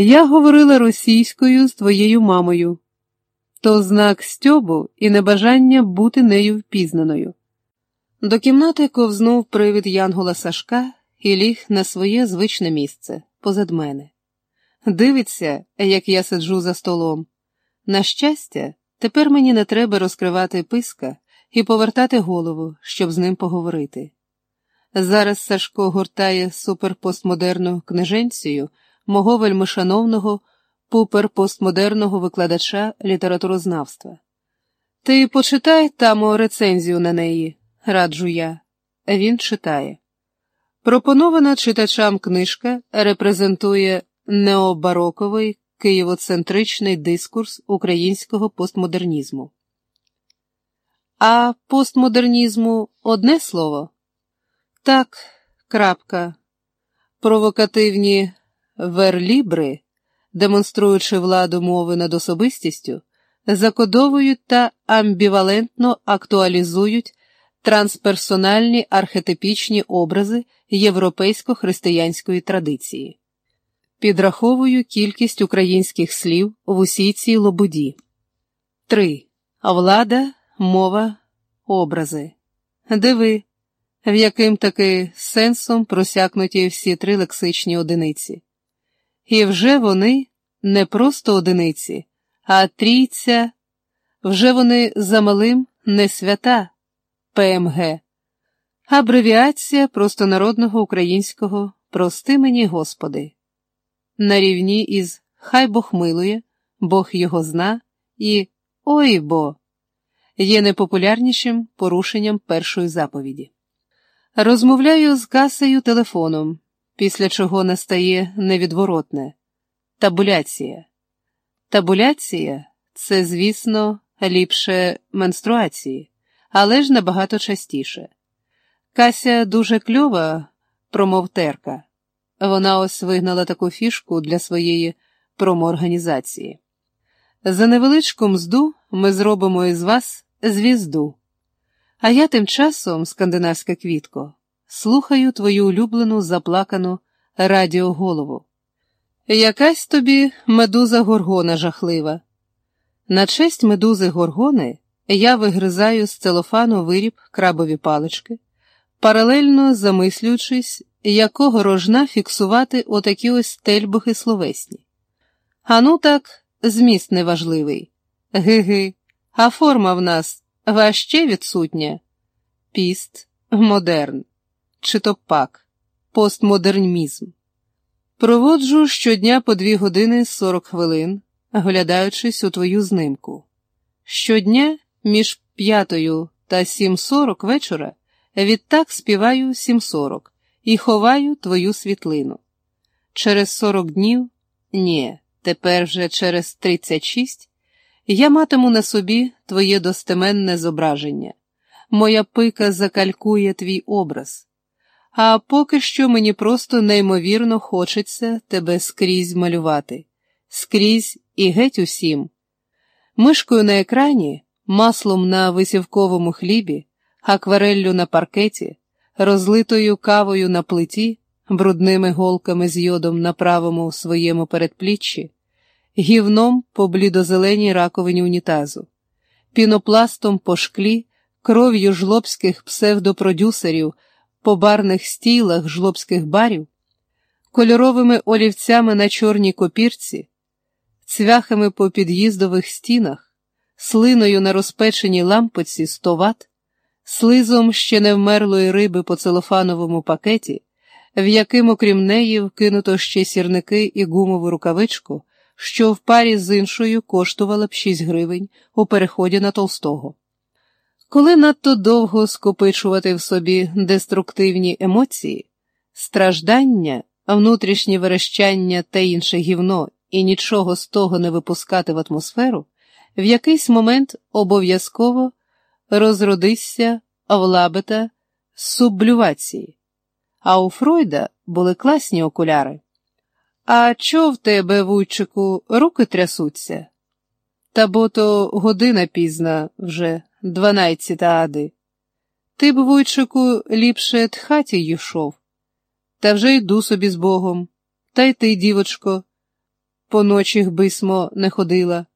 Я говорила російською з твоєю мамою, то знак стьобу і небажання бути нею впізнаною. До кімнати ковзнув привід Янгола Сашка і ліг на своє звичне місце позад мене. Дивиться, як я сиджу за столом. На щастя, тепер мені не треба розкривати писка і повертати голову, щоб з ним поговорити. Зараз Сашко гуртає суперпостмодерну книженцію мого вельмишановного пуперпостмодерного викладача літературознавства. Ти почитай там рецензію на неї, раджу я. Він читає. Пропонована читачам книжка репрезентує необароковий києвоцентричний дискурс українського постмодернізму. А постмодернізму одне слово? Так, крапка. Провокативні верлібри, демонструючи владу мови над особистістю, закодовують та амбівалентно актуалізують трансперсональні архетипічні образи європейсько-християнської традиції. Підраховую кількість українських слів в усій цій лобуді. 3. Влада, мова, образи. Диви, в яким таки сенсом просякнуті всі три лексичні одиниці. І вже вони не просто одиниці, а трійця, вже вони замалим не свята ПМГ, абревіація простонародного українського Прости мені, Господи на рівні із Хай Бог милує, Бог його зна і Ой бо є найпопулярнішим порушенням першої заповіді. Розмовляю з касею телефоном, після чого настає невідворотне табуляція. Табуляція це, звісно, ліпше менструації, але ж набагато частіше. Кася дуже кльова, промовтерка. Вона ось вигнала таку фішку для своєї промоорганізації. За невеличку мзду ми зробимо із вас звізду. А я тим часом, скандинавська квітко, слухаю твою улюблену заплакану радіоголову. Якась тобі медуза горгона жахлива. На честь медузи горгони я вигризаю з целофану виріб крабові палички, паралельно замислюючись, якого рожна фіксувати отакі ось тельбухи словесні. А ну так, зміст неважливий. Ги-ги, а форма в нас важче відсутня. Піст, модерн, чи то пак, постмодернізм. Проводжу щодня по дві години сорок хвилин, оглядаючись у твою знимку. Щодня між п'ятою та сім сорок вечора відтак співаю сім сорок і ховаю твою світлину. Через сорок днів, ні, тепер вже через тридцять шість, я матиму на собі твоє достеменне зображення. Моя пика закалькує твій образ. А поки що мені просто неймовірно хочеться тебе скрізь малювати, скрізь і геть усім. Мишкою на екрані, маслом на висівковому хлібі, аквареллю на паркеті, розлитою кавою на плиті, брудними голками з йодом на правому своєму передпліччі, гівном по блідозеленій раковині унітазу, пінопластом по шклі, кров'ю жлобських псевдопродюсерів по барних стілах жлобських барів, кольоровими олівцями на чорній копірці, цвяхами по під'їздових стінах, слиною на розпеченій лампоці 100 ват, слизом ще не вмерлої риби по целофановому пакеті, в яким, окрім неї, вкинуто ще сірники і гумову рукавичку, що в парі з іншою коштувала б 6 гривень у переході на Толстого. Коли надто довго скопичувати в собі деструктивні емоції, страждання, внутрішнє верещання та інше гівно і нічого з того не випускати в атмосферу, в якийсь момент обов'язково розродися в сублювації. А у Фройда були класні окуляри. А чо в тебе, вуйчику, руки трясуться? Та бо то година пізна вже дванадцята ади. Ти б, вуйчику, ліпше тхаті йшов. Та вже йду собі з Богом. Та й ти, дівочко, по ночіх бисмо не ходила.